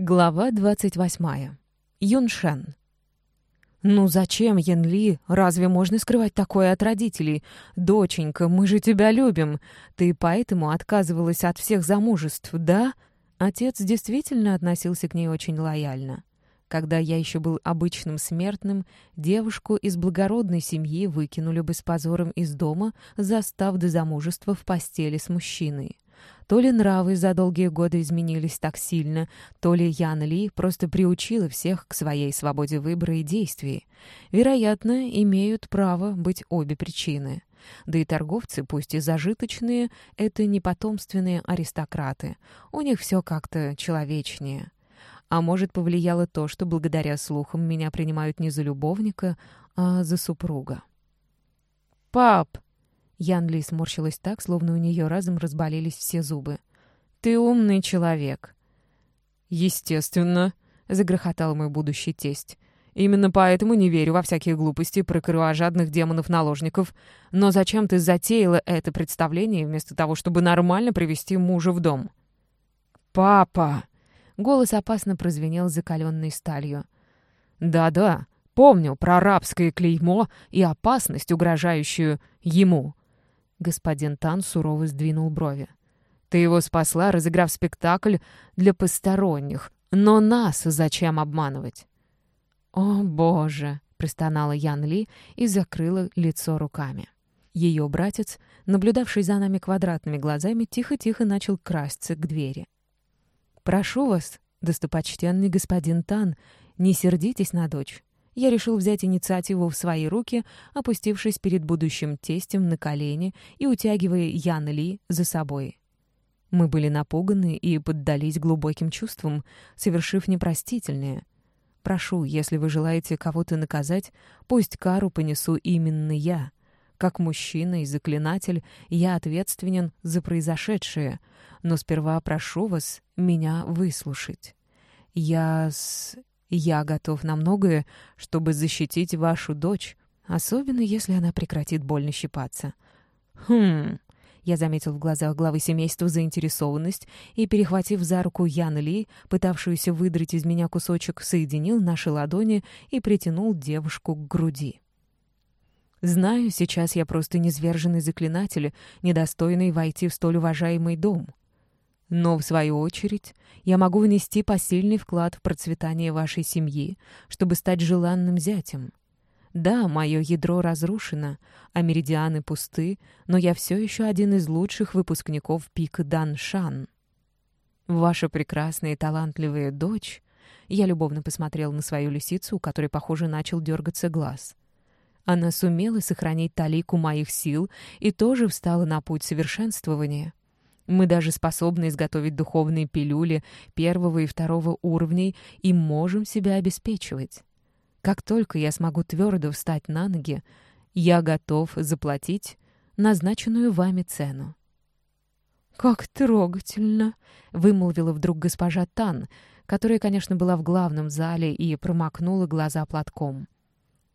Глава 28. Юншен. «Ну зачем, Янли? Разве можно скрывать такое от родителей? Доченька, мы же тебя любим. Ты поэтому отказывалась от всех замужеств, да?» Отец действительно относился к ней очень лояльно. Когда я еще был обычным смертным, девушку из благородной семьи выкинули бы с позором из дома, застав до замужества в постели с мужчиной. То ли нравы за долгие годы изменились так сильно, то ли Ян Ли просто приучила всех к своей свободе выбора и действий. Вероятно, имеют право быть обе причины. Да и торговцы, пусть и зажиточные, это не потомственные аристократы. У них все как-то человечнее. А может, повлияло то, что благодаря слухам меня принимают не за любовника, а за супруга. «Пап!» Ян Ли сморщилась так, словно у нее разом разболелись все зубы. «Ты умный человек». «Естественно», — загрохотал мой будущий тесть. «Именно поэтому не верю во всякие глупости про кровожадных демонов-наложников. Но зачем ты затеяла это представление вместо того, чтобы нормально привести мужа в дом?» «Папа!» — голос опасно прозвенел закаленной сталью. «Да-да, помню про рабское клеймо и опасность, угрожающую ему», Господин Тан сурово сдвинул брови. «Ты его спасла, разыграв спектакль для посторонних. Но нас зачем обманывать?» «О, Боже!» — простонала Ян Ли и закрыла лицо руками. Ее братец, наблюдавший за нами квадратными глазами, тихо-тихо начал красться к двери. «Прошу вас, достопочтенный господин Тан, не сердитесь на дочь я решил взять инициативу в свои руки, опустившись перед будущим тестем на колени и утягивая Ян Ли за собой. Мы были напуганы и поддались глубоким чувствам, совершив непростительное. Прошу, если вы желаете кого-то наказать, пусть кару понесу именно я. Как мужчина и заклинатель я ответственен за произошедшее, но сперва прошу вас меня выслушать. Я с... Я готов на многое, чтобы защитить вашу дочь, особенно если она прекратит больно щипаться. Хм... Я заметил в глазах главы семейства заинтересованность и, перехватив за руку Ян Ли, пытавшуюся выдрать из меня кусочек, соединил наши ладони и притянул девушку к груди. Знаю, сейчас я просто низверженный заклинатель, недостойный войти в столь уважаемый дом. Но, в свою очередь, я могу внести посильный вклад в процветание вашей семьи, чтобы стать желанным зятем. Да, мое ядро разрушено, а меридианы пусты, но я все еще один из лучших выпускников пика Дан Шан. Ваша прекрасная и талантливая дочь... Я любовно посмотрел на свою лисицу, у которой, похоже, начал дергаться глаз. Она сумела сохранить талику моих сил и тоже встала на путь совершенствования. Мы даже способны изготовить духовные пилюли первого и второго уровней и можем себя обеспечивать. Как только я смогу твердо встать на ноги, я готов заплатить назначенную вами цену. «Как трогательно!» — вымолвила вдруг госпожа Тан, которая, конечно, была в главном зале и промокнула глаза платком.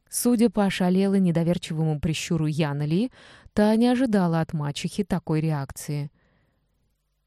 Судя по ошалело недоверчивому прищуру Яна Ли, та не ожидала от мачехи такой реакции —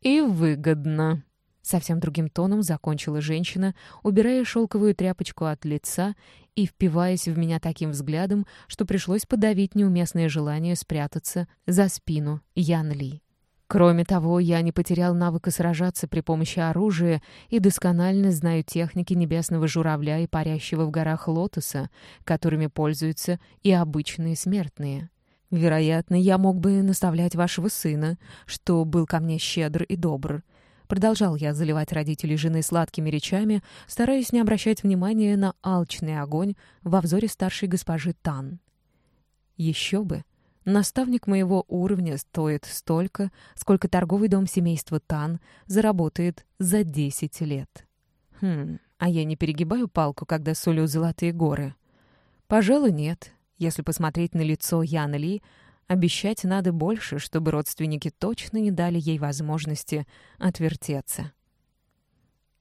«И выгодно», — совсем другим тоном закончила женщина, убирая шелковую тряпочку от лица и впиваясь в меня таким взглядом, что пришлось подавить неуместное желание спрятаться за спину Ян Ли. Кроме того, я не потерял навыка сражаться при помощи оружия и досконально знаю техники небесного журавля и парящего в горах лотоса, которыми пользуются и обычные смертные. Вероятно, я мог бы наставлять вашего сына, что был ко мне щедр и добр. Продолжал я заливать родителей жены сладкими речами, стараясь не обращать внимания на алчный огонь во взоре старшей госпожи Тан. Еще бы! Наставник моего уровня стоит столько, сколько торговый дом семейства Тан заработает за десять лет. Хм, а я не перегибаю палку, когда солю золотые горы? Пожалуй, нет. Если посмотреть на лицо Яны Ли, обещать надо больше, чтобы родственники точно не дали ей возможности отвертеться.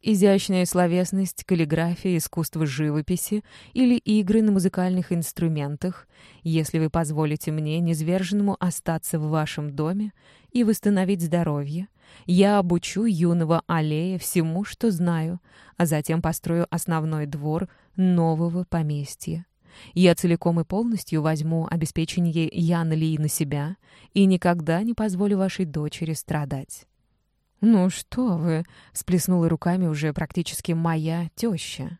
Изящная словесность, каллиграфия, искусство живописи или игры на музыкальных инструментах, если вы позволите мне, незверженному, остаться в вашем доме и восстановить здоровье, я обучу юного аллея всему, что знаю, а затем построю основной двор нового поместья. Я целиком и полностью возьму обеспечение Яна Ли на себя и никогда не позволю вашей дочери страдать. «Ну что вы!» — сплеснула руками уже практически моя теща.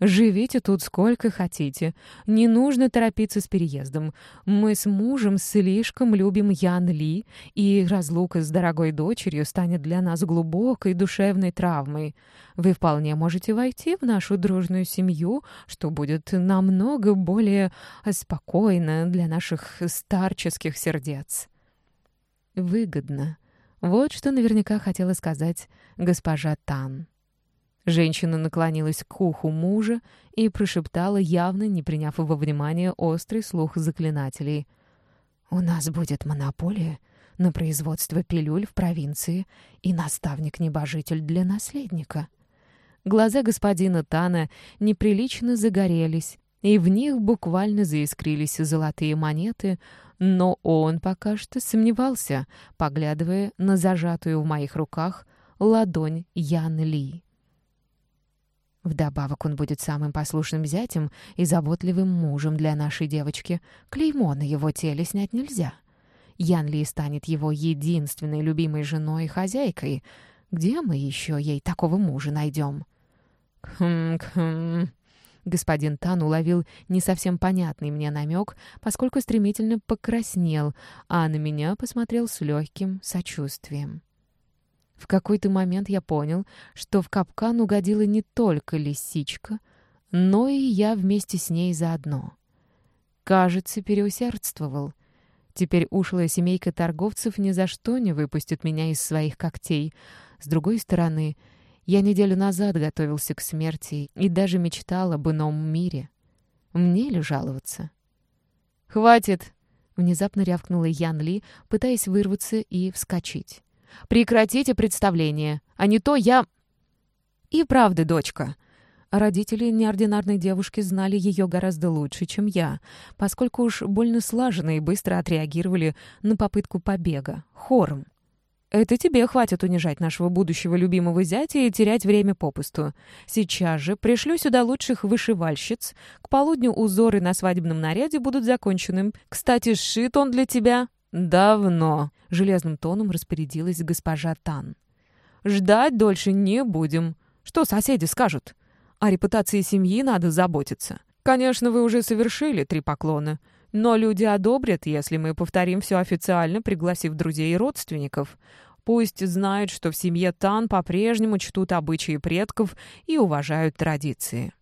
«Живите тут сколько хотите. Не нужно торопиться с переездом. Мы с мужем слишком любим Ян Ли, и разлука с дорогой дочерью станет для нас глубокой душевной травмой. Вы вполне можете войти в нашу дружную семью, что будет намного более спокойно для наших старческих сердец». «Выгодно», вот что наверняка хотела сказать госпожа Тан. Женщина наклонилась к уху мужа и прошептала, явно не приняв во внимание острый слух заклинателей. «У нас будет монополия на производство пилюль в провинции и наставник-небожитель для наследника». Глаза господина Тана неприлично загорелись, и в них буквально заискрились золотые монеты, но он пока что сомневался, поглядывая на зажатую в моих руках ладонь Ян Ли. Вдобавок он будет самым послушным зятем и заботливым мужем для нашей девочки. Клеймо на его теле снять нельзя. Ян Ли станет его единственной любимой женой и хозяйкой. Где мы еще ей такого мужа найдем? Хм-хм... Господин Тан уловил не совсем понятный мне намек, поскольку стремительно покраснел, а на меня посмотрел с легким сочувствием. В какой-то момент я понял, что в капкан угодила не только лисичка, но и я вместе с ней заодно. Кажется, переусердствовал. Теперь ушлая семейка торговцев ни за что не выпустит меня из своих когтей. С другой стороны, я неделю назад готовился к смерти и даже мечтал об ином мире. Мне ли жаловаться? «Хватит!» — внезапно рявкнула Ян Ли, пытаясь вырваться и вскочить. «Прекратите представление, а не то я...» «И правда, дочка!» Родители неординарной девушки знали ее гораздо лучше, чем я, поскольку уж больно слаженно и быстро отреагировали на попытку побега, хором. Это тебе хватит унижать нашего будущего любимого зятя и терять время попусту. Сейчас же пришлю сюда лучших вышивальщиц. К полудню узоры на свадебном наряде будут закончены. Кстати, сшит он для тебя давно», — железным тоном распорядилась госпожа Тан. «Ждать дольше не будем. Что соседи скажут? О репутации семьи надо заботиться. Конечно, вы уже совершили три поклона». Но люди одобрят, если мы повторим все официально, пригласив друзей и родственников. Пусть знают, что в семье Тан по-прежнему чтут обычаи предков и уважают традиции.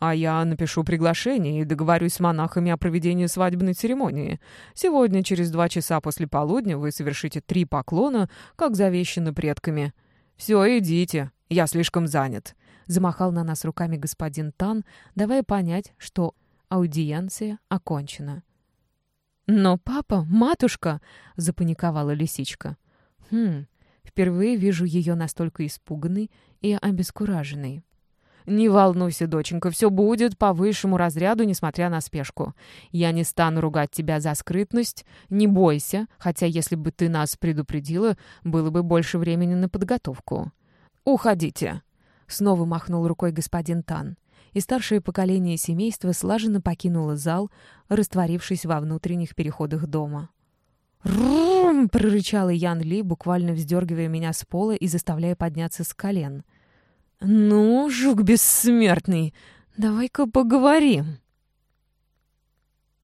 А я напишу приглашение и договорюсь с монахами о проведении свадебной церемонии. Сегодня, через два часа после полудня, вы совершите три поклона, как завещано предками. Все, идите, я слишком занят». Замахал на нас руками господин Тан, давая понять, что аудиенция окончена. «Но папа, матушка!» — запаниковала лисичка. «Хм, впервые вижу ее настолько испуганной и обескураженной». «Не волнуйся, доченька, все будет по высшему разряду, несмотря на спешку. Я не стану ругать тебя за скрытность, не бойся, хотя если бы ты нас предупредила, было бы больше времени на подготовку. Уходите!» Снова махнул рукой господин Тан и старшее поколение семейства слаженно покинуло зал, растворившись во внутренних переходах дома. «Рум!» — прорычала Ян Ли, буквально вздергивая меня с пола и заставляя подняться с колен. «Ну, жук бессмертный, давай-ка поговорим!»